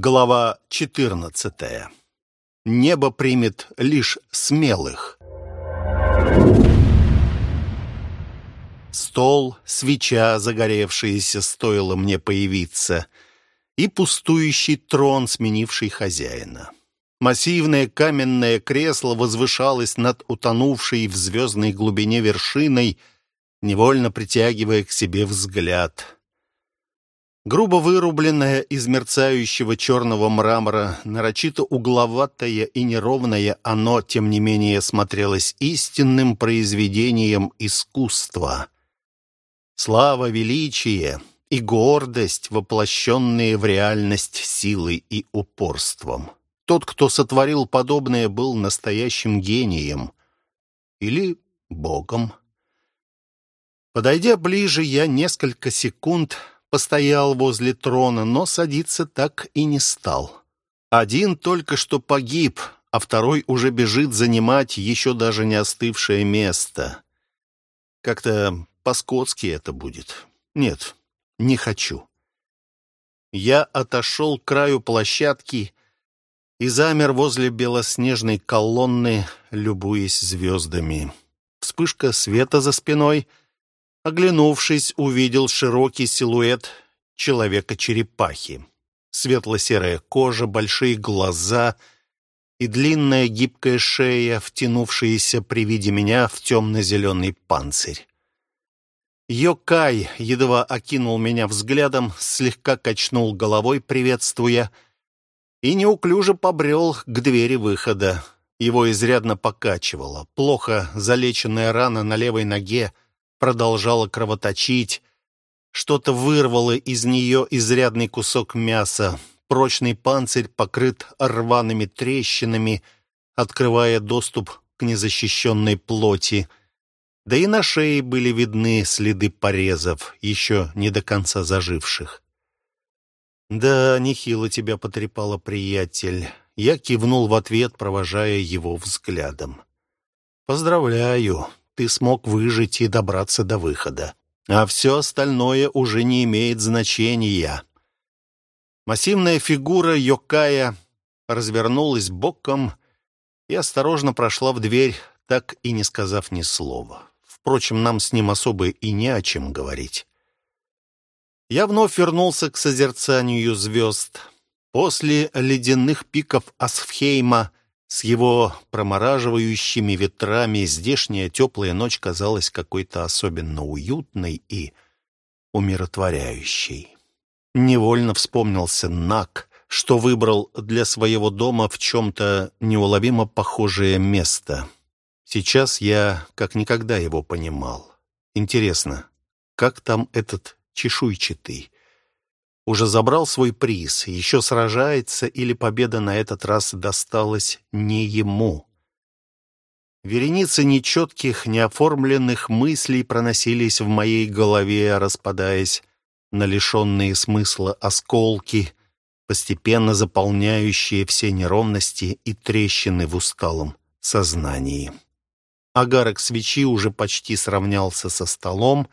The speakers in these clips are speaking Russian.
Глава 14. Небо примет лишь смелых. Стол, свеча, загоревшаяся, стоило мне появиться, и пустующий трон, сменивший хозяина. Массивное каменное кресло возвышалось над утонувшей в звездной глубине вершиной, невольно притягивая к себе взгляд — Грубо вырубленное из мерцающего черного мрамора, нарочито угловатое и неровное, оно, тем не менее, смотрелось истинным произведением искусства. Слава, величие и гордость, воплощенные в реальность силой и упорством. Тот, кто сотворил подобное, был настоящим гением или богом. Подойдя ближе, я несколько секунд постоял возле трона, но садиться так и не стал. Один только что погиб, а второй уже бежит занимать еще даже не остывшее место. Как-то по-скотски это будет. Нет, не хочу. Я отошел к краю площадки и замер возле белоснежной колонны, любуясь звездами. Вспышка света за спиной — Оглянувшись, увидел широкий силуэт человека-черепахи. Светло-серая кожа, большие глаза и длинная гибкая шея, втянувшиеся при виде меня в темно-зеленый панцирь. Йокай едва окинул меня взглядом, слегка качнул головой, приветствуя, и неуклюже побрел к двери выхода. Его изрядно покачивало. Плохо залеченная рана на левой ноге — продолжала кровоточить. Что-то вырвало из нее изрядный кусок мяса. Прочный панцирь покрыт рваными трещинами, открывая доступ к незащищенной плоти. Да и на шее были видны следы порезов, еще не до конца заживших. «Да, нехило тебя потрепало, приятель». Я кивнул в ответ, провожая его взглядом. «Поздравляю ты смог выжить и добраться до выхода. А все остальное уже не имеет значения. Массивная фигура Йокая развернулась боком и осторожно прошла в дверь, так и не сказав ни слова. Впрочем, нам с ним особо и не о чем говорить. Я вновь вернулся к созерцанию звезд. После ледяных пиков Асфхейма с его промораживающими ветрами здешняя теплая ночь казалась какой-то особенно уютной и умиротворяющей. Невольно вспомнился Нак, что выбрал для своего дома в чем-то неуловимо похожее место. Сейчас я как никогда его понимал. Интересно, как там этот чешуйчатый? Уже забрал свой приз, еще сражается или победа на этот раз досталась не ему. Вереницы нечетких, неоформленных мыслей проносились в моей голове, распадаясь на лишенные смысла осколки, постепенно заполняющие все неровности и трещины в усталом сознании. Агарок свечи уже почти сравнялся со столом,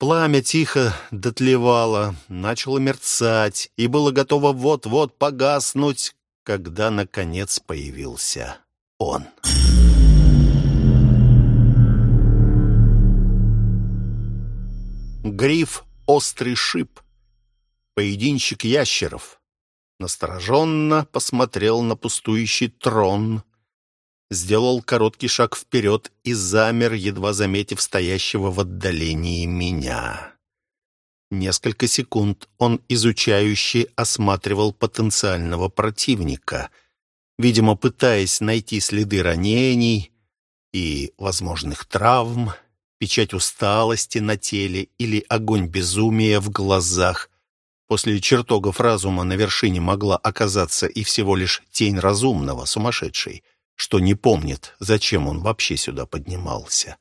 Пламя тихо дотлевало, начало мерцать и было готово вот-вот погаснуть, когда, наконец, появился он. Гриф — острый шип, поединщик ящеров. Настороженно посмотрел на пустующий трон, сделал короткий шаг вперед и замер, едва заметив стоящего в отдалении меня. Несколько секунд он изучающе осматривал потенциального противника, видимо, пытаясь найти следы ранений и возможных травм, печать усталости на теле или огонь безумия в глазах. После чертогов разума на вершине могла оказаться и всего лишь тень разумного, сумасшедшей — что не помнит, зачем он вообще сюда поднимался.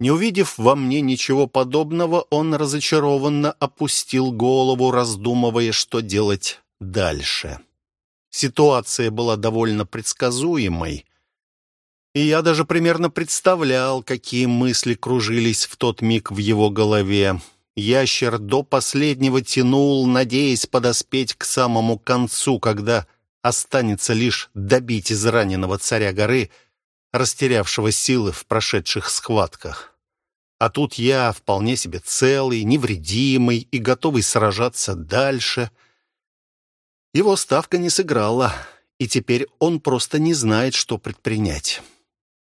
Не увидев во мне ничего подобного, он разочарованно опустил голову, раздумывая, что делать дальше. Ситуация была довольно предсказуемой, и я даже примерно представлял, какие мысли кружились в тот миг в его голове. Ящер до последнего тянул, надеясь подоспеть к самому концу, когда останется лишь добить израненного царя горы, растерявшего силы в прошедших схватках. А тут я вполне себе целый, невредимый и готовый сражаться дальше. Его ставка не сыграла, и теперь он просто не знает, что предпринять.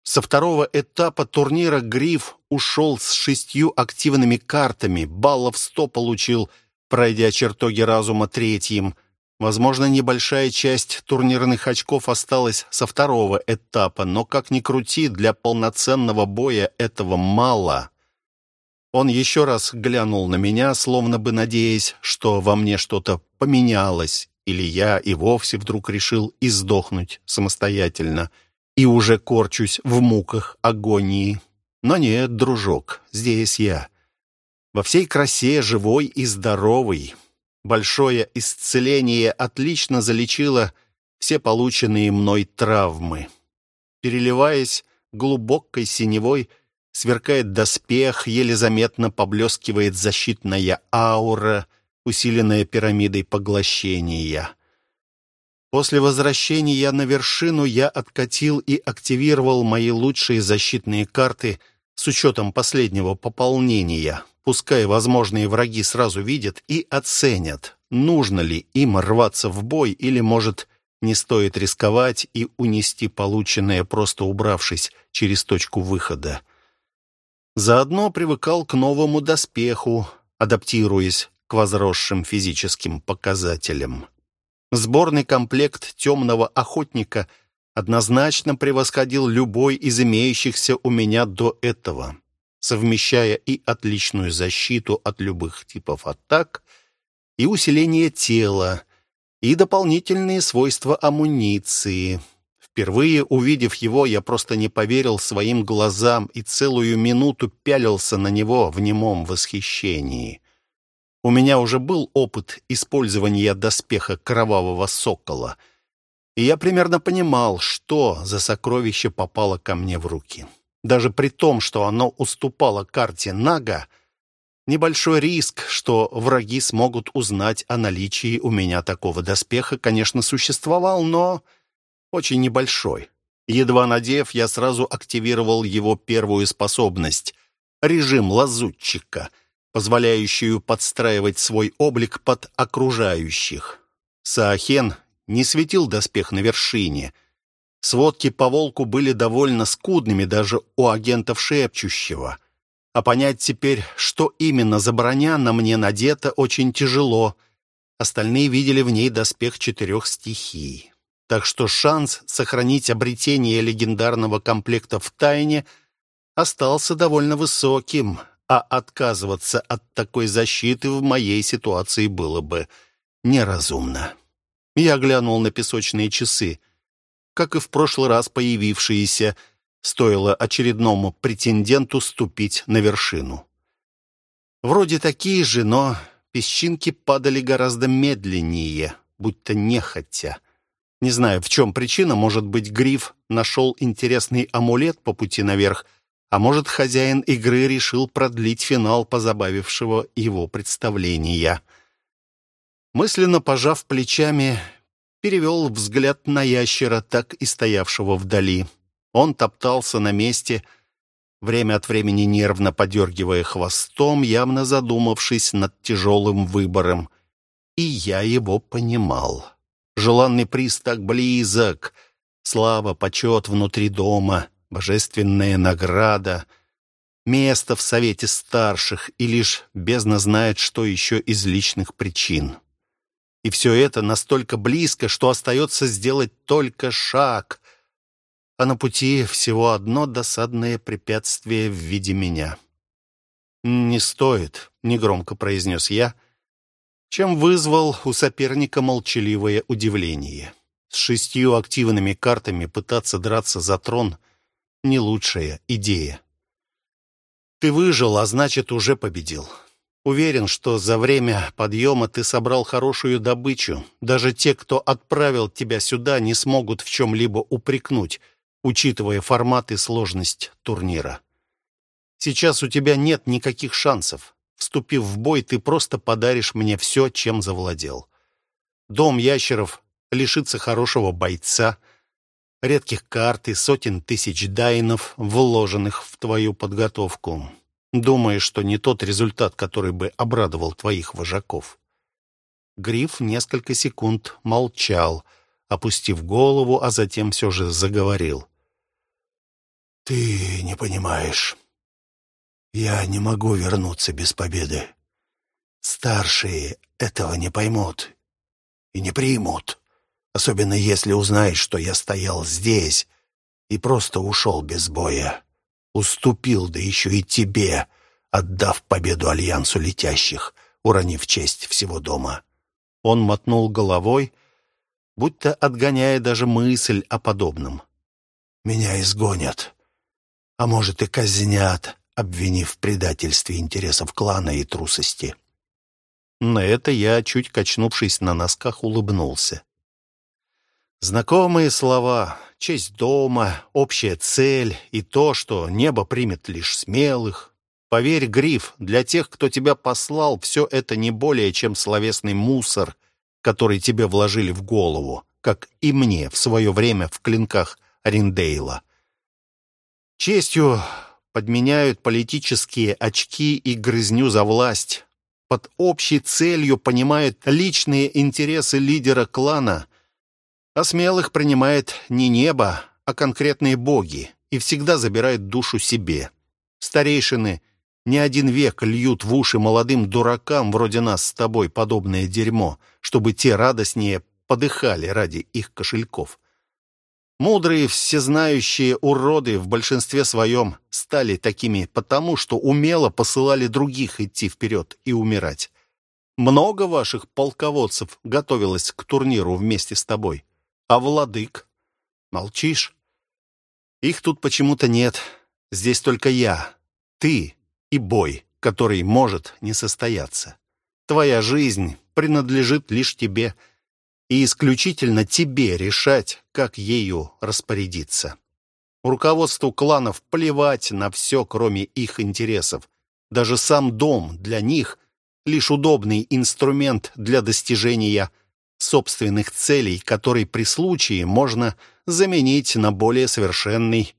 Со второго этапа турнира Гриф ушел с шестью активными картами, баллов сто получил, пройдя чертоги разума третьим. Возможно, небольшая часть турнирных очков осталась со второго этапа, но, как ни крути, для полноценного боя этого мало. Он еще раз глянул на меня, словно бы надеясь, что во мне что-то поменялось, или я и вовсе вдруг решил издохнуть самостоятельно — и уже корчусь в муках агонии. Но нет, дружок, здесь я. Во всей красе живой и здоровый. Большое исцеление отлично залечило все полученные мной травмы. Переливаясь глубокой синевой, сверкает доспех, еле заметно поблескивает защитная аура, усиленная пирамидой поглощения. После возвращения на вершину я откатил и активировал мои лучшие защитные карты с учетом последнего пополнения. Пускай возможные враги сразу видят и оценят, нужно ли им рваться в бой или, может, не стоит рисковать и унести полученное, просто убравшись через точку выхода. Заодно привыкал к новому доспеху, адаптируясь к возросшим физическим показателям. Сборный комплект «Темного охотника» однозначно превосходил любой из имеющихся у меня до этого, совмещая и отличную защиту от любых типов атак, и усиление тела, и дополнительные свойства амуниции. Впервые увидев его, я просто не поверил своим глазам и целую минуту пялился на него в немом восхищении. У меня уже был опыт использования доспеха кровавого сокола, и я примерно понимал, что за сокровище попало ко мне в руки. Даже при том, что оно уступало карте Нага, небольшой риск, что враги смогут узнать о наличии у меня такого доспеха, конечно, существовал, но очень небольшой. Едва надев, я сразу активировал его первую способность — режим лазутчика — позволяющую подстраивать свой облик под окружающих. Саахен не светил доспех на вершине. Сводки по волку были довольно скудными даже у агентов шепчущего. А понять теперь, что именно за броня на мне надета, очень тяжело. Остальные видели в ней доспех четырех стихий. Так что шанс сохранить обретение легендарного комплекта в тайне остался довольно высоким — а отказываться от такой защиты в моей ситуации было бы неразумно. Я глянул на песочные часы. Как и в прошлый раз появившиеся, стоило очередному претенденту ступить на вершину. Вроде такие же, но песчинки падали гораздо медленнее, будто нехотя. Не знаю, в чем причина, может быть, Гриф нашел интересный амулет по пути наверх, а может, хозяин игры решил продлить финал позабавившего его представления. Мысленно пожав плечами, перевел взгляд на ящера, так и стоявшего вдали. Он топтался на месте, время от времени нервно подергивая хвостом, явно задумавшись над тяжелым выбором. И я его понимал. Желанный приз так близок. Слава, почет внутри дома божественная награда, место в совете старших, и лишь бездна знает, что еще из личных причин. И все это настолько близко, что остается сделать только шаг, а на пути всего одно досадное препятствие в виде меня. «Не стоит», — негромко произнес я, чем вызвал у соперника молчаливое удивление. С шестью активными картами пытаться драться за трон — не лучшая идея. Ты выжил, а значит, уже победил. Уверен, что за время подъема ты собрал хорошую добычу. Даже те, кто отправил тебя сюда, не смогут в чем-либо упрекнуть, учитывая формат и сложность турнира. Сейчас у тебя нет никаких шансов. Вступив в бой, ты просто подаришь мне все, чем завладел. Дом ящеров лишится хорошего бойца, редких карт и сотен тысяч дайнов, вложенных в твою подготовку. Думаешь, что не тот результат, который бы обрадовал твоих вожаков. Гриф несколько секунд молчал, опустив голову, а затем все же заговорил. «Ты не понимаешь. Я не могу вернуться без победы. Старшие этого не поймут и не примут, особенно если узнают, что я стоял здесь и просто ушел без боя. Уступил, да еще и тебе, отдав победу Альянсу Летящих, уронив честь всего дома». Он мотнул головой, будто отгоняя даже мысль о подобном. «Меня изгонят, а может и казнят, обвинив в предательстве интересов клана и трусости». На это я, чуть качнувшись на носках, улыбнулся. Знакомые слова «честь дома», «общая цель» и то, что небо примет лишь смелых. Поверь, Гриф, для тех, кто тебя послал, все это не более, чем словесный мусор, который тебе вложили в голову, как и мне в свое время в клинках Риндейла. Честью подменяют политические очки и грызню за власть. Под общей целью понимают личные интересы лидера клана, а смелых принимает не небо, а конкретные боги и всегда забирает душу себе. Старейшины не один век льют в уши молодым дуракам вроде нас с тобой подобное дерьмо, чтобы те радостнее подыхали ради их кошельков. Мудрые, всезнающие уроды в большинстве своем стали такими потому, что умело посылали других идти вперед и умирать. Много ваших полководцев готовилось к турниру вместе с тобой. А владык? Молчишь? Их тут почему-то нет. Здесь только я, ты и бой, который может не состояться. Твоя жизнь принадлежит лишь тебе — и исключительно тебе решать, как ею распорядиться. Руководству кланов плевать на все, кроме их интересов. Даже сам дом для них — лишь удобный инструмент для достижения собственных целей, который при случае можно заменить на более совершенный.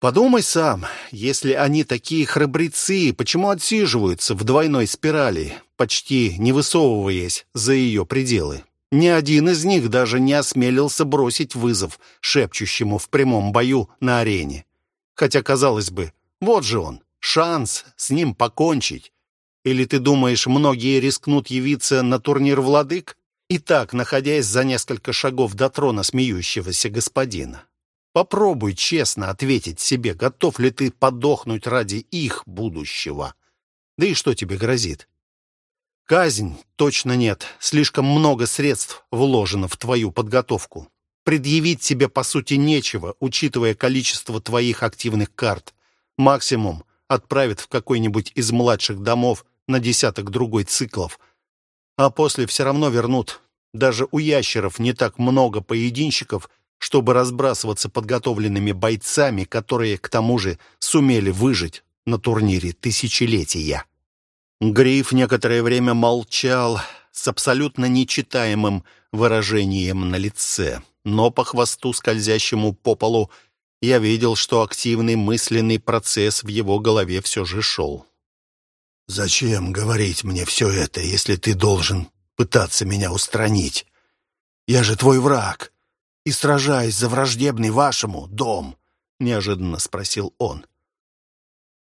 Подумай сам, если они такие храбрецы, почему отсиживаются в двойной спирали, почти не высовываясь за ее пределы? Ни один из них даже не осмелился бросить вызов шепчущему в прямом бою на арене. Хотя, казалось бы, вот же он, шанс с ним покончить. Или ты думаешь, многие рискнут явиться на турнир владык? И так, находясь за несколько шагов до трона смеющегося господина. Попробуй честно ответить себе, готов ли ты подохнуть ради их будущего. Да и что тебе грозит? Казнь точно нет. Слишком много средств вложено в твою подготовку. Предъявить тебе, по сути, нечего, учитывая количество твоих активных карт. Максимум отправят в какой-нибудь из младших домов на десяток другой циклов. А после все равно вернут. Даже у ящеров не так много поединщиков, чтобы разбрасываться подготовленными бойцами, которые, к тому же, сумели выжить на турнире тысячелетия. Гриф некоторое время молчал с абсолютно нечитаемым выражением на лице, но по хвосту, скользящему по полу, я видел, что активный мысленный процесс в его голове все же шел. «Зачем говорить мне все это, если ты должен пытаться меня устранить? Я же твой враг и сражаюсь за враждебный вашему дом», — неожиданно спросил он.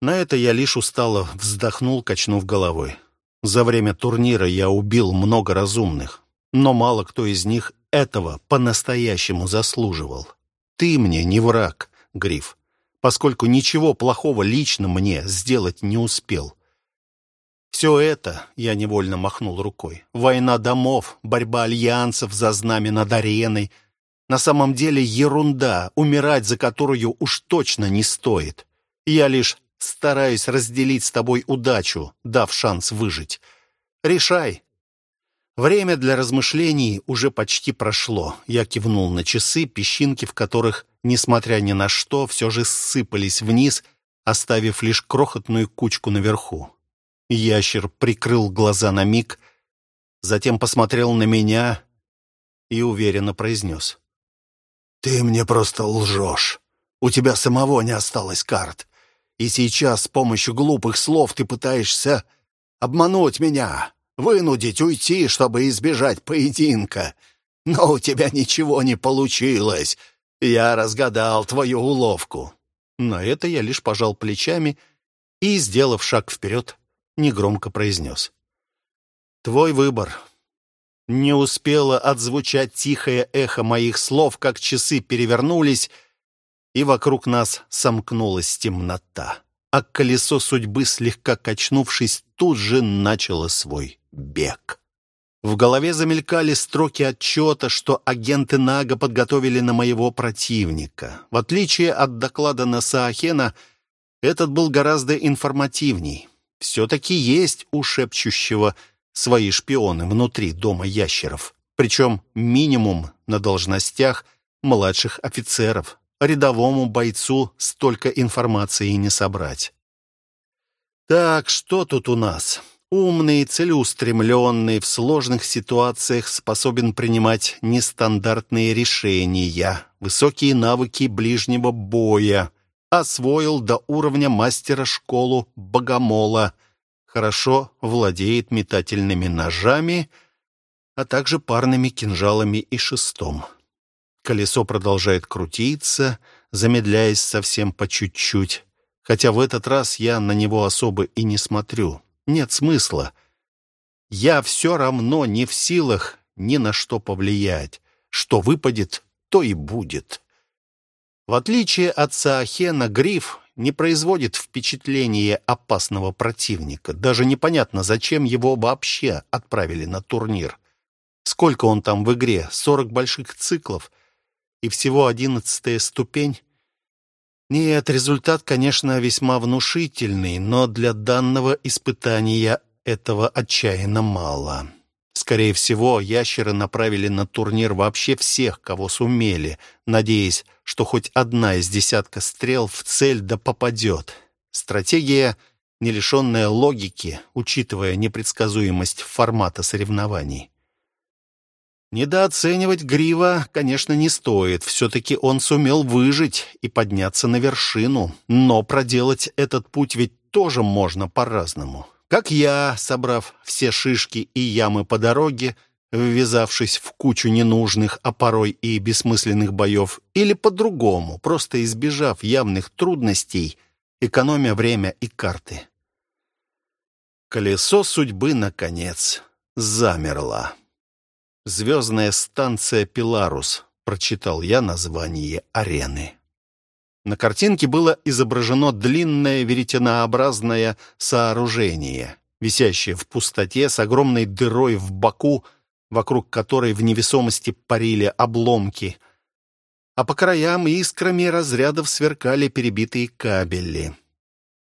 На это я лишь устало вздохнул, качнув головой. За время турнира я убил много разумных, но мало кто из них этого по-настоящему заслуживал. Ты мне не враг, Гриф, поскольку ничего плохого лично мне сделать не успел. Все это, я невольно махнул рукой, война домов, борьба альянсов за знамя над ареной, на самом деле ерунда, умирать за которую уж точно не стоит. Я лишь стараюсь разделить с тобой удачу, дав шанс выжить. Решай. Время для размышлений уже почти прошло. Я кивнул на часы, песчинки в которых, несмотря ни на что, все же сыпались вниз, оставив лишь крохотную кучку наверху. Ящер прикрыл глаза на миг, затем посмотрел на меня и уверенно произнес. «Ты мне просто лжешь. У тебя самого не осталось карт. И сейчас с помощью глупых слов ты пытаешься обмануть меня, вынудить уйти, чтобы избежать поединка. Но у тебя ничего не получилось. Я разгадал твою уловку». На это я лишь пожал плечами и, сделав шаг вперед, негромко произнес. «Твой выбор. Не успело отзвучать тихое эхо моих слов, как часы перевернулись, и вокруг нас сомкнулась темнота, а колесо судьбы, слегка качнувшись, тут же начало свой бег. В голове замелькали строки отчета, что агенты Нага подготовили на моего противника. В отличие от доклада Насаахена, этот был гораздо информативней. Все-таки есть у шепчущего свои шпионы внутри дома ящеров. Причем минимум на должностях младших офицеров. Рядовому бойцу столько информации не собрать. Так, что тут у нас? Умный, целеустремленный, в сложных ситуациях способен принимать нестандартные решения, высокие навыки ближнего боя, освоил до уровня мастера школу богомола — хорошо владеет метательными ножами, а также парными кинжалами и шестом. Колесо продолжает крутиться, замедляясь совсем по чуть-чуть, хотя в этот раз я на него особо и не смотрю. Нет смысла. Я все равно не в силах ни на что повлиять. Что выпадет, то и будет. В отличие от Саахена, Гриф не производит впечатления опасного противника. Даже непонятно, зачем его вообще отправили на турнир. Сколько он там в игре? 40 больших циклов? И всего одиннадцатая ступень? Нет, результат, конечно, весьма внушительный, но для данного испытания этого отчаянно мало. Скорее всего, ящеры направили на турнир вообще всех, кого сумели, надеясь, что хоть одна из десятка стрел в цель да попадет. Стратегия, не лишенная логики, учитывая непредсказуемость формата соревнований. Недооценивать Грива, конечно, не стоит. Все-таки он сумел выжить и подняться на вершину. Но проделать этот путь ведь тоже можно по-разному. Как я, собрав все шишки и ямы по дороге, ввязавшись в кучу ненужных, а порой и бессмысленных боев, или по-другому, просто избежав явных трудностей, экономя время и карты. Колесо судьбы, наконец, замерло. «Звездная станция Пиларус», — прочитал я название арены. На картинке было изображено длинное веретенообразное сооружение, висящее в пустоте с огромной дырой в боку, вокруг которой в невесомости парили обломки, а по краям искрами разрядов сверкали перебитые кабели.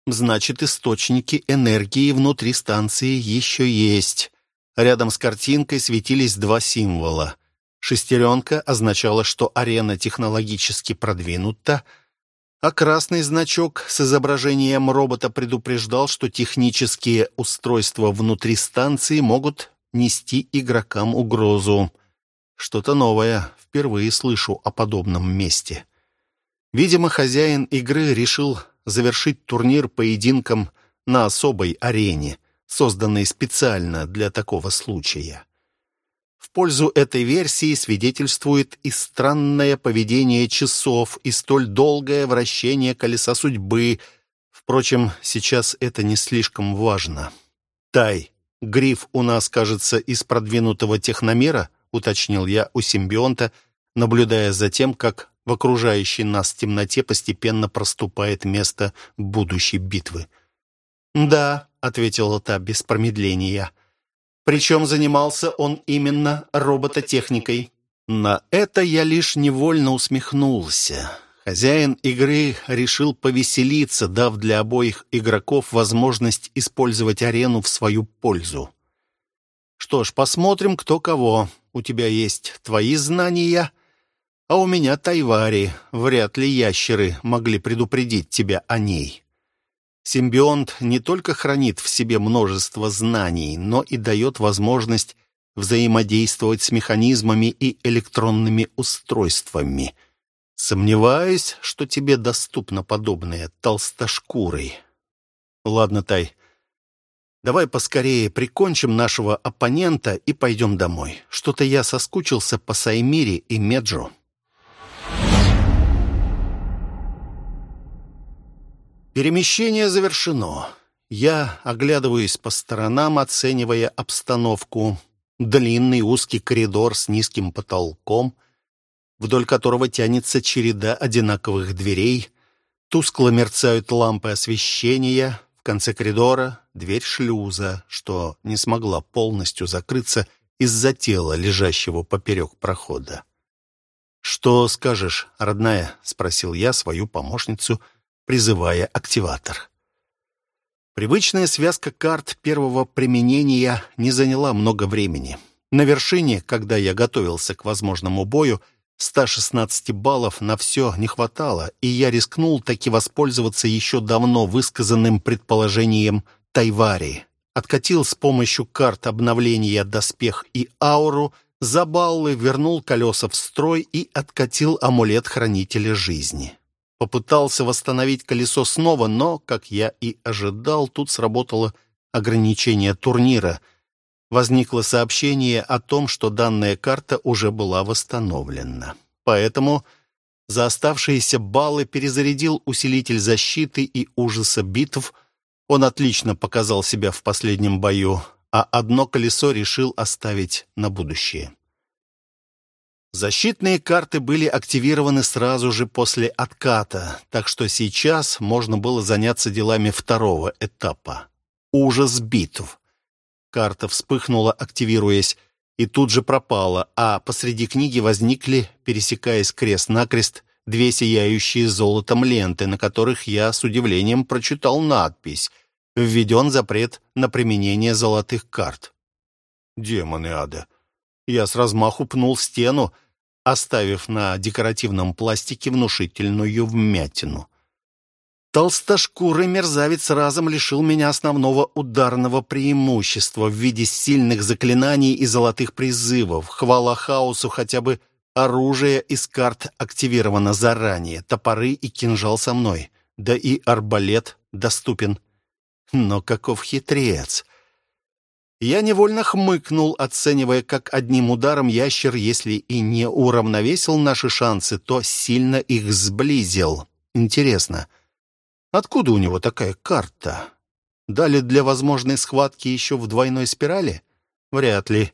Значит, источники энергии внутри станции еще есть. Рядом с картинкой светились два символа. Шестеренка означала, что арена технологически продвинута, а красный значок с изображением робота предупреждал, что технические устройства внутри станции могут нести игрокам угрозу. Что-то новое, впервые слышу о подобном месте. Видимо, хозяин игры решил завершить турнир поединком на особой арене, созданной специально для такого случая. В пользу этой версии свидетельствует и странное поведение часов, и столь долгое вращение колеса судьбы. Впрочем, сейчас это не слишком важно. «Тай, гриф у нас, кажется, из продвинутого техномера», уточнил я у симбионта, наблюдая за тем, как в окружающей нас темноте постепенно проступает место будущей битвы. «Да», — ответила та без промедления, — причем занимался он именно робототехникой. На это я лишь невольно усмехнулся. Хозяин игры решил повеселиться, дав для обоих игроков возможность использовать арену в свою пользу. Что ж, посмотрим, кто кого. У тебя есть твои знания, а у меня тайвари. Вряд ли ящеры могли предупредить тебя о ней. Симбионт не только хранит в себе множество знаний, но и дает возможность взаимодействовать с механизмами и электронными устройствами. Сомневаюсь, что тебе доступно подобное толстошкурой. Ладно, Тай, давай поскорее прикончим нашего оппонента и пойдем домой. Что-то я соскучился по Саймире и Меджу. Перемещение завершено. Я оглядываюсь по сторонам, оценивая обстановку. Длинный узкий коридор с низким потолком, вдоль которого тянется череда одинаковых дверей. Тускло мерцают лампы освещения. В конце коридора дверь шлюза, что не смогла полностью закрыться из-за тела, лежащего поперек прохода. «Что скажешь, родная?» — спросил я свою помощницу — призывая активатор. Привычная связка карт первого применения не заняла много времени. На вершине, когда я готовился к возможному бою, 116 баллов на все не хватало, и я рискнул таки воспользоваться еще давно высказанным предположением Тайвари. Откатил с помощью карт обновления доспех и ауру, за баллы вернул колеса в строй и откатил амулет Хранителя Жизни. Попытался восстановить колесо снова, но, как я и ожидал, тут сработало ограничение турнира. Возникло сообщение о том, что данная карта уже была восстановлена. Поэтому за оставшиеся баллы перезарядил усилитель защиты и ужаса битв. Он отлично показал себя в последнем бою, а одно колесо решил оставить на будущее. Защитные карты были активированы сразу же после отката, так что сейчас можно было заняться делами второго этапа. Ужас битв. Карта вспыхнула, активируясь, и тут же пропала, а посреди книги возникли, пересекаясь крест-накрест, две сияющие золотом ленты, на которых я с удивлением прочитал надпись «Введен запрет на применение золотых карт». Демоны ада! Я с размаху пнул стену, оставив на декоративном пластике внушительную вмятину. Толстошкурый мерзавец разом лишил меня основного ударного преимущества в виде сильных заклинаний и золотых призывов. Хвала хаосу хотя бы оружие из карт активировано заранее, топоры и кинжал со мной, да и арбалет доступен. Но каков хитрец! Я невольно хмыкнул, оценивая, как одним ударом ящер, если и не уравновесил наши шансы, то сильно их сблизил. Интересно, откуда у него такая карта? Дали для возможной схватки еще в двойной спирали? Вряд ли.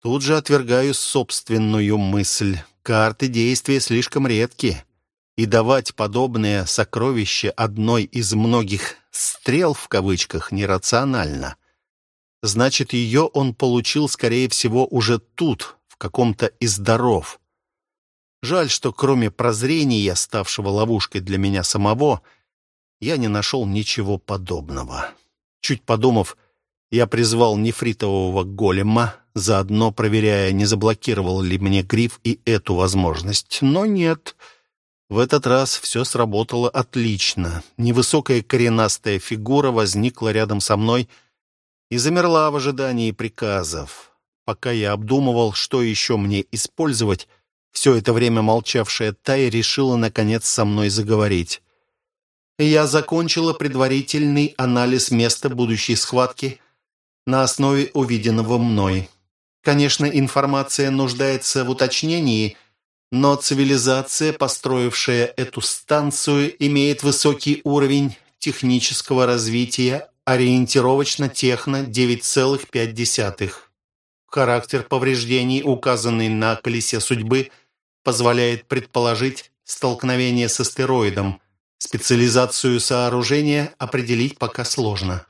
Тут же отвергаю собственную мысль. Карты действия слишком редки. И давать подобное сокровище одной из многих «стрел» в кавычках нерационально. Значит, ее он получил, скорее всего, уже тут, в каком-то из даров. Жаль, что кроме прозрения, ставшего ловушкой для меня самого, я не нашел ничего подобного. Чуть подумав, я призвал нефритового голема, заодно проверяя, не заблокировал ли мне гриф и эту возможность. Но нет, в этот раз все сработало отлично. Невысокая коренастая фигура возникла рядом со мной — и замерла в ожидании приказов. Пока я обдумывал, что еще мне использовать, все это время молчавшая Тай решила, наконец, со мной заговорить. Я закончила предварительный анализ места будущей схватки на основе увиденного мной. Конечно, информация нуждается в уточнении, но цивилизация, построившая эту станцию, имеет высокий уровень технического развития, Ориентировочно техно 9,5. Характер повреждений, указанный на колесе судьбы, позволяет предположить столкновение с астероидом. Специализацию сооружения определить пока сложно.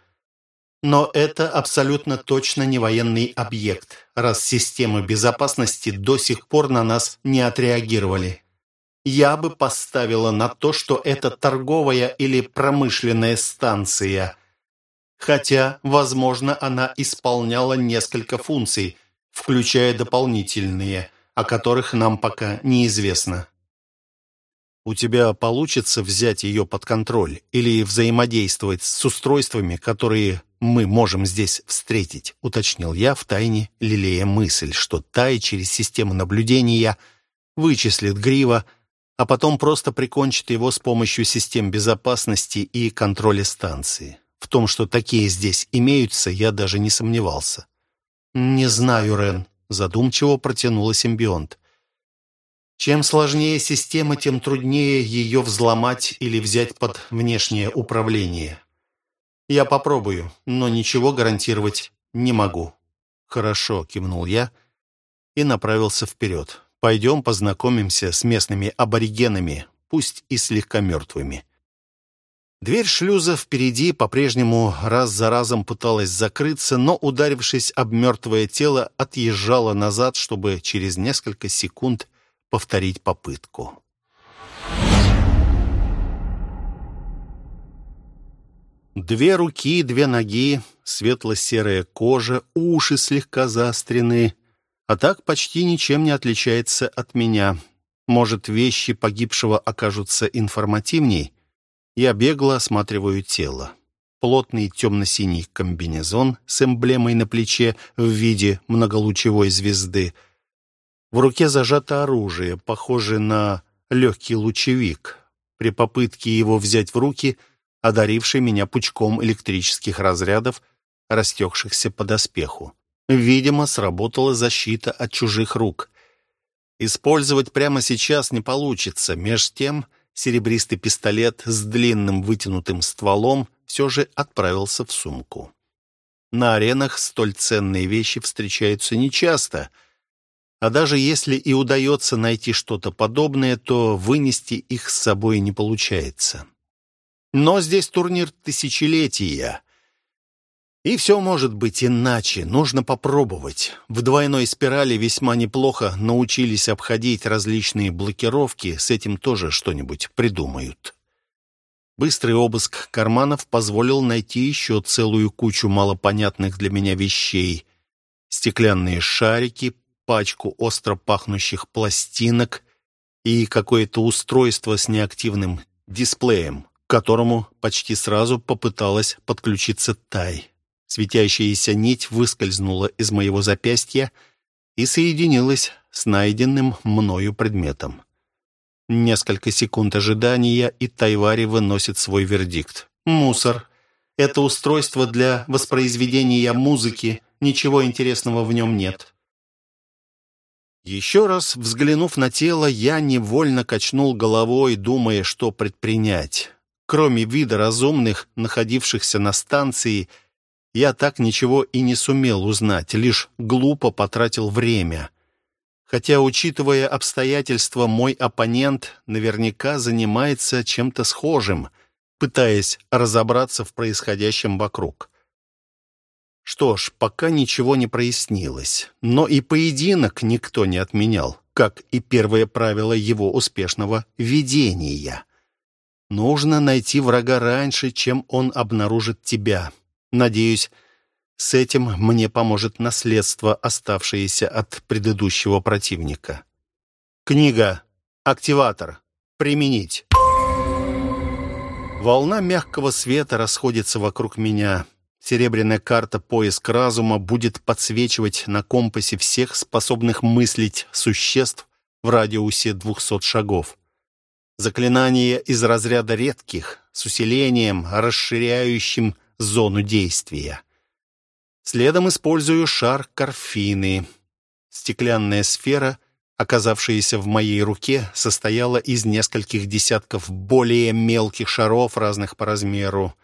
Но это абсолютно точно не военный объект, раз системы безопасности до сих пор на нас не отреагировали. Я бы поставила на то, что это торговая или промышленная станция – хотя, возможно, она исполняла несколько функций, включая дополнительные, о которых нам пока неизвестно. у тебя получится взять ее под контроль или взаимодействовать с устройствами, которые мы можем здесь встретить», — уточнил я, втайне лелея мысль, что Тай через систему наблюдения вычислит Грива, а потом просто прикончит его с помощью систем безопасности и контроля станции. В том, что такие здесь имеются, я даже не сомневался. «Не знаю, Рен», — задумчиво протянула симбионт. Чем сложнее система, тем труднее ее взломать или взять под внешнее управление. Я попробую, но ничего гарантировать не могу. Хорошо, кивнул я и направился вперед. Пойдем познакомимся с местными аборигенами, пусть и слегка мертвыми. Дверь шлюза впереди по-прежнему раз за разом пыталась закрыться, но, ударившись об мертвое тело, отъезжала назад, чтобы через несколько секунд повторить попытку. Две руки, две ноги, светло-серая кожа, уши слегка заострены, а так почти ничем не отличается от меня. Может, вещи погибшего окажутся информативней? Я бегло осматриваю тело. Плотный темно-синий комбинезон с эмблемой на плече в виде многолучевой звезды — в руке зажато оружие, похожее на легкий лучевик. При попытке его взять в руки, одаривший меня пучком электрических разрядов, растекшихся по доспеху. Видимо, сработала защита от чужих рук. Использовать прямо сейчас не получится. Меж тем, серебристый пистолет с длинным вытянутым стволом все же отправился в сумку. На аренах столь ценные вещи встречаются нечасто — а даже если и удается найти что-то подобное, то вынести их с собой не получается. Но здесь турнир тысячелетия. И все может быть иначе, нужно попробовать. В двойной спирали весьма неплохо научились обходить различные блокировки, с этим тоже что-нибудь придумают. Быстрый обыск карманов позволил найти еще целую кучу малопонятных для меня вещей. Стеклянные шарики, пачку остро пахнущих пластинок и какое-то устройство с неактивным дисплеем, к которому почти сразу попыталась подключиться Тай. Светящаяся нить выскользнула из моего запястья и соединилась с найденным мною предметом. Несколько секунд ожидания, и Тайвари выносит свой вердикт. «Мусор. Это устройство для воспроизведения музыки. Ничего интересного в нем нет. Еще раз взглянув на тело, я невольно качнул головой, думая, что предпринять. Кроме вида разумных, находившихся на станции, я так ничего и не сумел узнать, лишь глупо потратил время. Хотя, учитывая обстоятельства, мой оппонент наверняка занимается чем-то схожим, пытаясь разобраться в происходящем вокруг. Что ж, пока ничего не прояснилось. Но и поединок никто не отменял, как и первое правило его успешного ведения. Нужно найти врага раньше, чем он обнаружит тебя. Надеюсь, с этим мне поможет наследство, оставшееся от предыдущего противника. Книга. Активатор. Применить. Волна мягкого света расходится вокруг меня. Серебряная карта «Поиск разума» будет подсвечивать на компасе всех способных мыслить существ в радиусе 200 шагов. Заклинание из разряда редких, с усилением, расширяющим зону действия. Следом использую шар Карфины. Стеклянная сфера, оказавшаяся в моей руке, состояла из нескольких десятков более мелких шаров разных по размеру.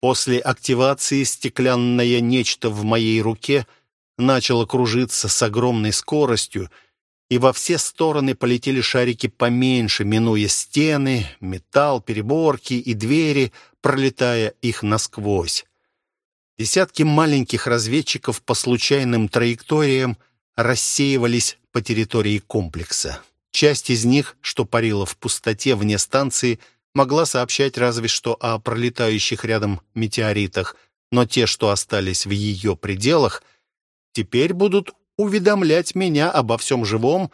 После активации стеклянное нечто в моей руке начало кружиться с огромной скоростью, и во все стороны полетели шарики поменьше, минуя стены, металл, переборки и двери, пролетая их насквозь. Десятки маленьких разведчиков по случайным траекториям рассеивались по территории комплекса. Часть из них, что парила в пустоте вне станции, — могла сообщать разве что о пролетающих рядом метеоритах, но те, что остались в ее пределах, теперь будут уведомлять меня обо всем живом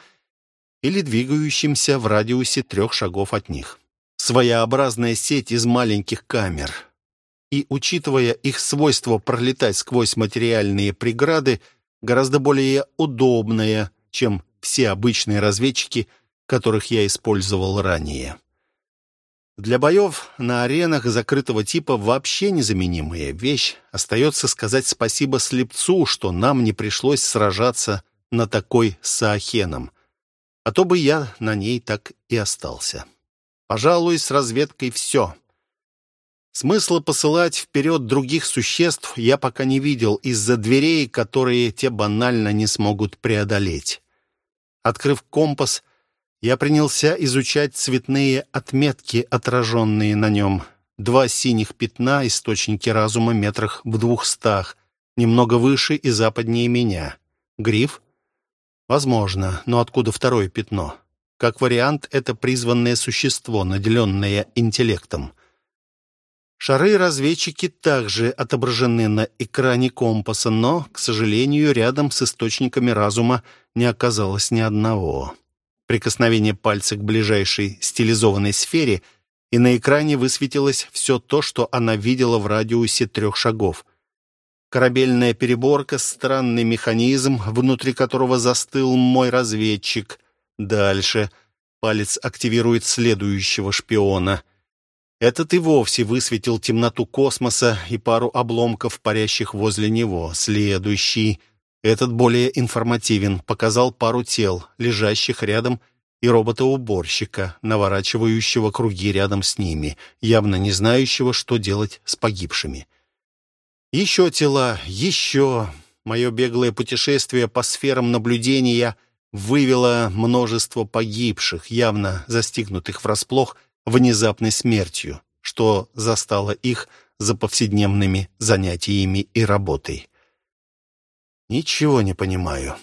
или двигающимся в радиусе трех шагов от них. Своеобразная сеть из маленьких камер. И, учитывая их свойство пролетать сквозь материальные преграды, гораздо более удобная, чем все обычные разведчики, которых я использовал ранее. Для боев на аренах закрытого типа вообще незаменимая вещь. Остается сказать спасибо слепцу, что нам не пришлось сражаться на такой Саахеном. А то бы я на ней так и остался. Пожалуй, с разведкой все. Смысла посылать вперед других существ я пока не видел из-за дверей, которые те банально не смогут преодолеть. Открыв компас, я принялся изучать цветные отметки, отраженные на нем. Два синих пятна, источники разума метрах в двухстах, немного выше и западнее меня. Гриф? Возможно, но откуда второе пятно? Как вариант, это призванное существо, наделенное интеллектом. Шары-разведчики также отображены на экране компаса, но, к сожалению, рядом с источниками разума не оказалось ни одного. Прикосновение пальца к ближайшей стилизованной сфере, и на экране высветилось все то, что она видела в радиусе трех шагов. Корабельная переборка, странный механизм, внутри которого застыл мой разведчик. Дальше палец активирует следующего шпиона — этот и вовсе высветил темноту космоса и пару обломков, парящих возле него. Следующий, этот более информативен, показал пару тел, лежащих рядом, и робота-уборщика, наворачивающего круги рядом с ними, явно не знающего, что делать с погибшими. Еще тела, еще... Мое беглое путешествие по сферам наблюдения вывело множество погибших, явно застигнутых врасплох, внезапной смертью, что застало их за повседневными занятиями и работой. Ничего не понимаю.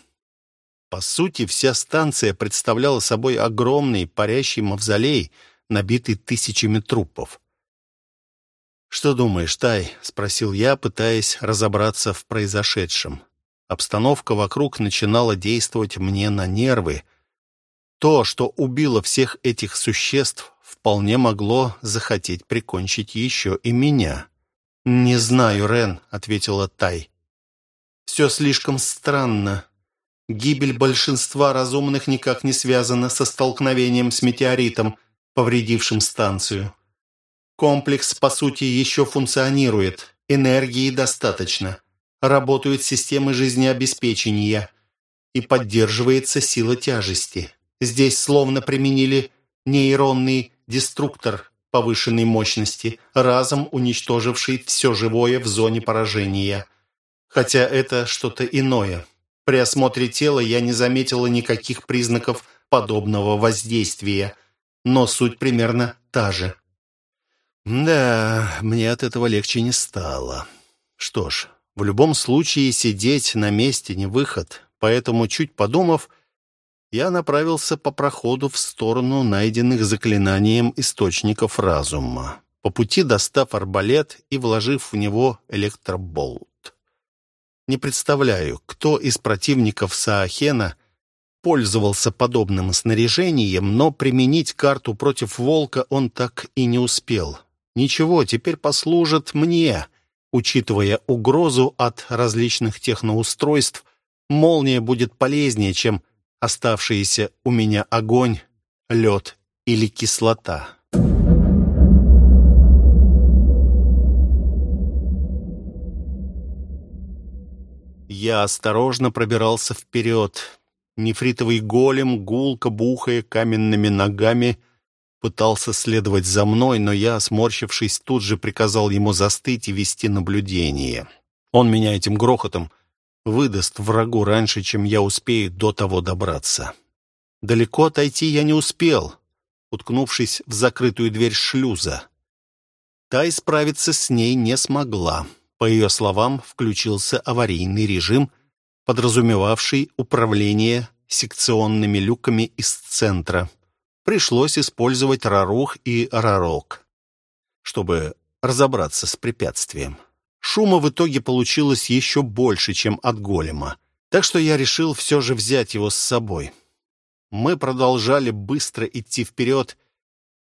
По сути, вся станция представляла собой огромный парящий мавзолей, набитый тысячами трупов. «Что думаешь, Тай?» — спросил я, пытаясь разобраться в произошедшем. Обстановка вокруг начинала действовать мне на нервы. То, что убило всех этих существ, вполне могло захотеть прикончить еще и меня. «Не знаю, Рен», — ответила Тай. «Все слишком странно. Гибель большинства разумных никак не связана со столкновением с метеоритом, повредившим станцию. Комплекс, по сути, еще функционирует, энергии достаточно, работают системы жизнеобеспечения и поддерживается сила тяжести. Здесь словно применили нейронный деструктор повышенной мощности, разом уничтоживший все живое в зоне поражения. Хотя это что-то иное. При осмотре тела я не заметила никаких признаков подобного воздействия, но суть примерно та же. Да, мне от этого легче не стало. Что ж, в любом случае сидеть на месте не выход, поэтому, чуть подумав, я направился по проходу в сторону найденных заклинанием источников разума, по пути достав арбалет и вложив в него электроболт. Не представляю, кто из противников Саахена пользовался подобным снаряжением, но применить карту против волка он так и не успел. Ничего, теперь послужит мне. Учитывая угрозу от различных техноустройств, молния будет полезнее, чем оставшиеся у меня огонь, лед или кислота. Я осторожно пробирался вперед. Нефритовый голем, гулко бухая каменными ногами, пытался следовать за мной, но я, сморщившись, тут же приказал ему застыть и вести наблюдение. Он меня этим грохотом выдаст врагу раньше, чем я успею до того добраться. Далеко отойти я не успел, уткнувшись в закрытую дверь шлюза. Та исправиться с ней не смогла. По ее словам, включился аварийный режим, подразумевавший управление секционными люками из центра. Пришлось использовать рарух и рарок, чтобы разобраться с препятствием. Шума в итоге получилось еще больше, чем от голема. Так что я решил все же взять его с собой. Мы продолжали быстро идти вперед,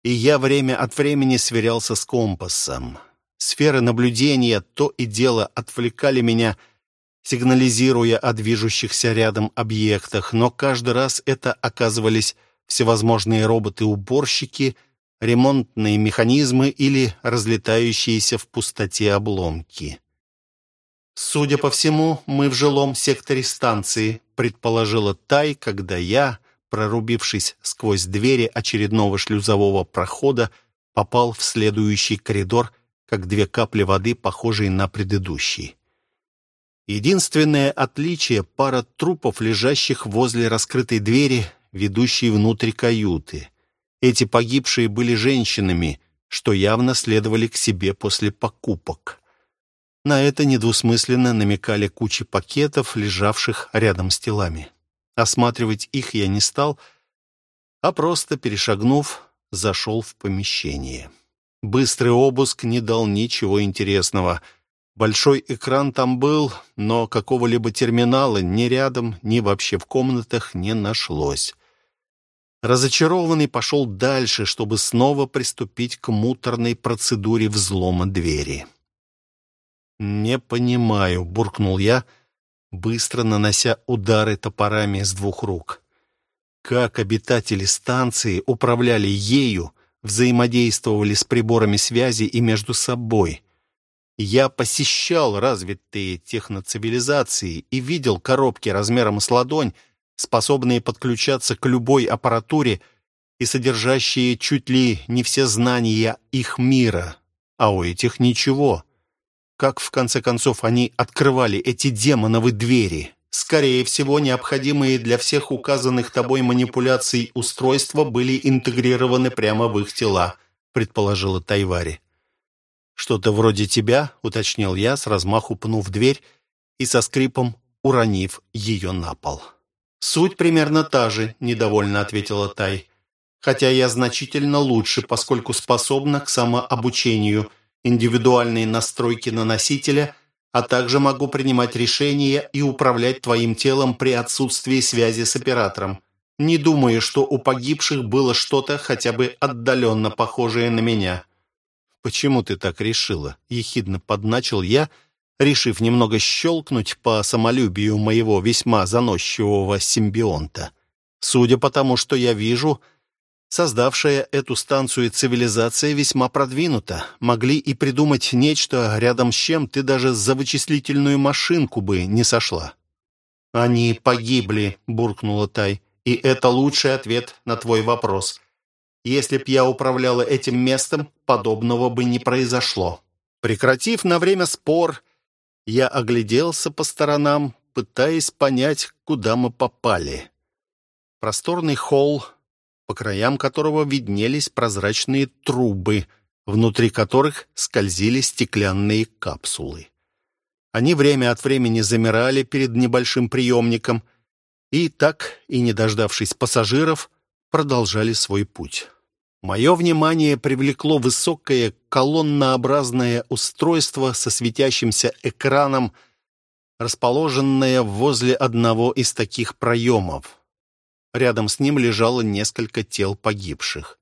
и я время от времени сверялся с компасом. Сферы наблюдения то и дело отвлекали меня, сигнализируя о движущихся рядом объектах, но каждый раз это оказывались всевозможные роботы-уборщики, ремонтные механизмы или разлетающиеся в пустоте обломки. «Судя по всему, мы в жилом секторе станции», предположила Тай, когда я, прорубившись сквозь двери очередного шлюзового прохода, попал в следующий коридор, как две капли воды, похожие на предыдущий. Единственное отличие — пара трупов, лежащих возле раскрытой двери, ведущей внутрь каюты. Эти погибшие были женщинами, что явно следовали к себе после покупок. На это недвусмысленно намекали кучи пакетов, лежавших рядом с телами. Осматривать их я не стал, а просто, перешагнув, зашел в помещение. Быстрый обыск не дал ничего интересного. Большой экран там был, но какого-либо терминала ни рядом, ни вообще в комнатах не нашлось. Разочарованный пошел дальше, чтобы снова приступить к муторной процедуре взлома двери. «Не понимаю», — буркнул я, быстро нанося удары топорами с двух рук. «Как обитатели станции управляли ею, взаимодействовали с приборами связи и между собой?» Я посещал развитые техноцивилизации и видел коробки размером с ладонь, способные подключаться к любой аппаратуре и содержащие чуть ли не все знания их мира. А у этих ничего. Как, в конце концов, они открывали эти демоновы двери? Скорее всего, необходимые для всех указанных тобой манипуляций устройства были интегрированы прямо в их тела, предположила Тайвари. «Что-то вроде тебя», — уточнил я, с размаху пнув дверь и со скрипом уронив ее на пол. «Суть примерно та же», — недовольно ответила Тай. «Хотя я значительно лучше, поскольку способна к самообучению — индивидуальные настройки на носителя, а также могу принимать решения и управлять твоим телом при отсутствии связи с оператором. Не думаю, что у погибших было что-то хотя бы отдаленно похожее на меня». «Почему ты так решила?» — ехидно подначил я, решив немного щелкнуть по самолюбию моего весьма заносчивого симбионта. «Судя по тому, что я вижу...» Создавшая эту станцию цивилизация весьма продвинута. Могли и придумать нечто, рядом с чем ты даже за вычислительную машинку бы не сошла. «Они погибли», — буркнула Тай, — «и это лучший ответ на твой вопрос. Если б я управляла этим местом, подобного бы не произошло». Прекратив на время спор, я огляделся по сторонам, пытаясь понять, куда мы попали. Просторный холл, по краям которого виднелись прозрачные трубы, внутри которых скользили стеклянные капсулы. Они время от времени замирали перед небольшим приемником и, так и не дождавшись пассажиров, продолжали свой путь. Мое внимание привлекло высокое колоннообразное устройство со светящимся экраном, расположенное возле одного из таких проемов. Рядом с ним лежало несколько тел погибших.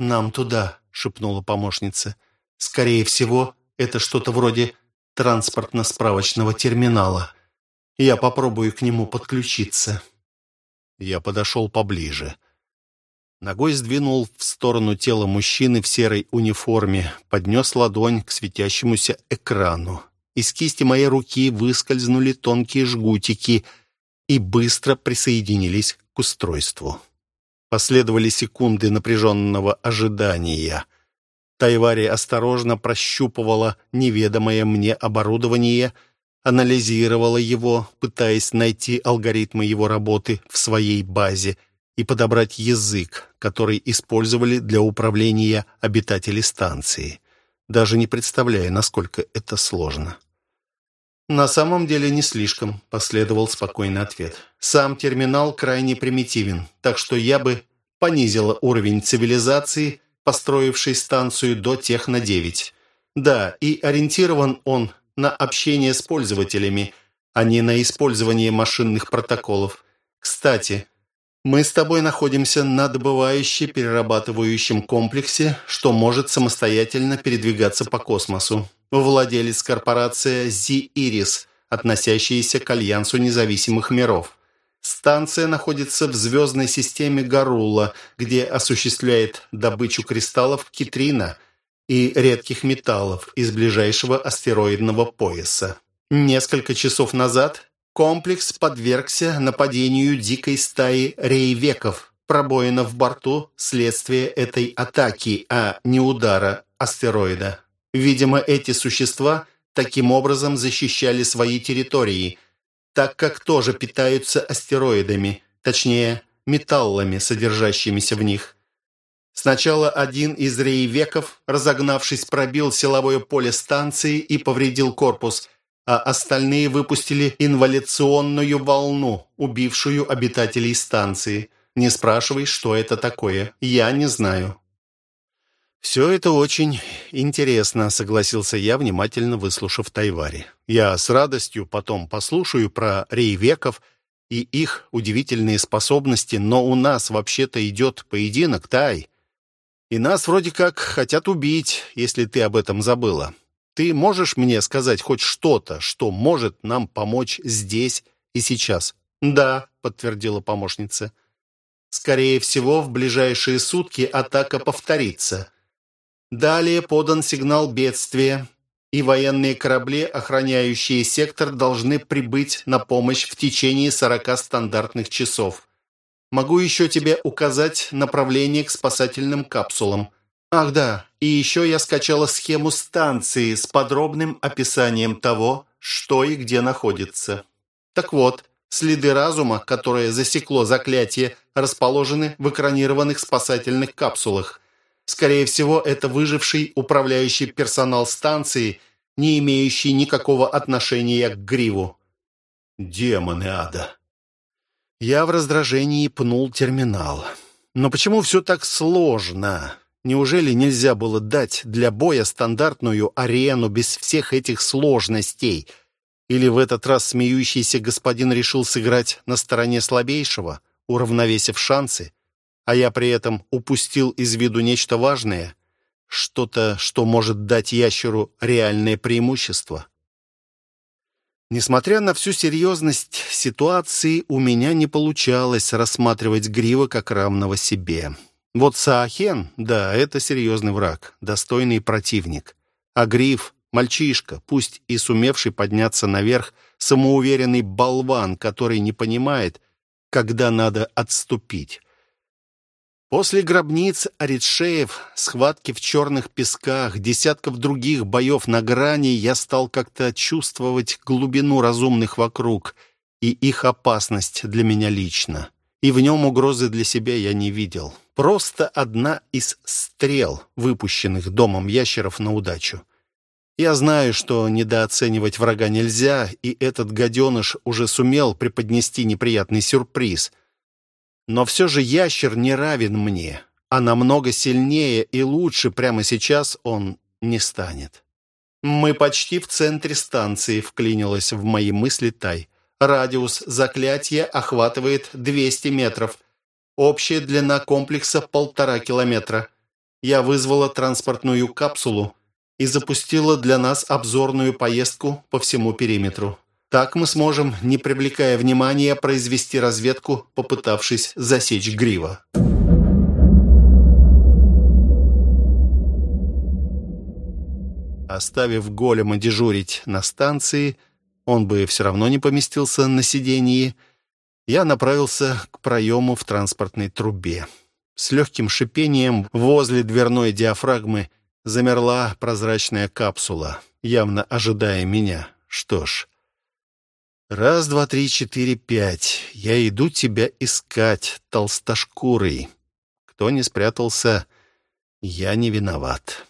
«Нам туда», — шепнула помощница. «Скорее всего, это что-то вроде транспортно-справочного терминала. Я попробую к нему подключиться». Я подошел поближе. Ногой сдвинул в сторону тела мужчины в серой униформе, поднес ладонь к светящемуся экрану. Из кисти моей руки выскользнули тонкие жгутики и быстро присоединились к устройству. Последовали секунды напряженного ожидания. Тайвари осторожно прощупывала неведомое мне оборудование, анализировала его, пытаясь найти алгоритмы его работы в своей базе и подобрать язык, который использовали для управления обитатели станции, даже не представляя, насколько это сложно. «На самом деле не слишком», – последовал спокойный ответ. «Сам терминал крайне примитивен, так что я бы понизила уровень цивилизации, построившей станцию до Техно-9. Да, и ориентирован он на общение с пользователями, а не на использование машинных протоколов. Кстати, Мы с тобой находимся на добывающе-перерабатывающем комплексе, что может самостоятельно передвигаться по космосу. Владелец корпорация «Зи-Ирис», относящаяся к Альянсу независимых миров. Станция находится в звездной системе Гарула, где осуществляет добычу кристаллов Китрина и редких металлов из ближайшего астероидного пояса. Несколько часов назад Комплекс подвергся нападению дикой стаи рейвеков. Пробоина в борту – следствие этой атаки, а не удара астероида. Видимо, эти существа таким образом защищали свои территории, так как тоже питаются астероидами, точнее, металлами, содержащимися в них. Сначала один из рейвеков, разогнавшись, пробил силовое поле станции и повредил корпус – а остальные выпустили инвалиционную волну, убившую обитателей станции. Не спрашивай, что это такое. Я не знаю». «Все это очень интересно», — согласился я, внимательно выслушав Тайвари. «Я с радостью потом послушаю про рейвеков и их удивительные способности, но у нас вообще-то идет поединок, Тай. И нас вроде как хотят убить, если ты об этом забыла. Ты можешь мне сказать хоть что-то, что может нам помочь здесь и сейчас?» «Да», — подтвердила помощница. «Скорее всего, в ближайшие сутки атака повторится. Далее подан сигнал бедствия, и военные корабли, охраняющие сектор, должны прибыть на помощь в течение 40 стандартных часов. Могу еще тебе указать направление к спасательным капсулам. Ах да, и еще я скачала схему станции с подробным описанием того, что и где находится. Так вот, следы разума, которое засекло заклятие, расположены в экранированных спасательных капсулах. Скорее всего, это выживший управляющий персонал станции, не имеющий никакого отношения к гриву. Демоны ада. Я в раздражении пнул терминал. Но почему все так сложно? Неужели нельзя было дать для боя стандартную арену без всех этих сложностей? Или в этот раз смеющийся господин решил сыграть на стороне слабейшего, уравновесив шансы, а я при этом упустил из виду нечто важное, что-то, что может дать ящеру реальное преимущество? Несмотря на всю серьезность ситуации, у меня не получалось рассматривать Грива как равного себе. Вот Саахен, да, это серьезный враг, достойный противник. А Гриф — мальчишка, пусть и сумевший подняться наверх, самоуверенный болван, который не понимает, когда надо отступить. После гробниц Аритшеев, схватки в черных песках, десятков других боев на грани, я стал как-то чувствовать глубину разумных вокруг и их опасность для меня лично. И в нем угрозы для себя я не видел. Просто одна из стрел, выпущенных домом ящеров на удачу. Я знаю, что недооценивать врага нельзя, и этот гаденыш уже сумел преподнести неприятный сюрприз. Но все же ящер не равен мне, а намного сильнее и лучше прямо сейчас он не станет. «Мы почти в центре станции», — вклинилась в мои мысли Тай. «Радиус заклятия охватывает 200 метров». Общая длина комплекса полтора километра. Я вызвала транспортную капсулу и запустила для нас обзорную поездку по всему периметру. Так мы сможем, не привлекая внимания, произвести разведку, попытавшись засечь грива. Оставив голема дежурить на станции, он бы все равно не поместился на сиденье, я направился к проему в транспортной трубе. С легким шипением возле дверной диафрагмы замерла прозрачная капсула, явно ожидая меня. Что ж, раз, два, три, четыре, пять. Я иду тебя искать, толстошкурый. Кто не спрятался, я не виноват».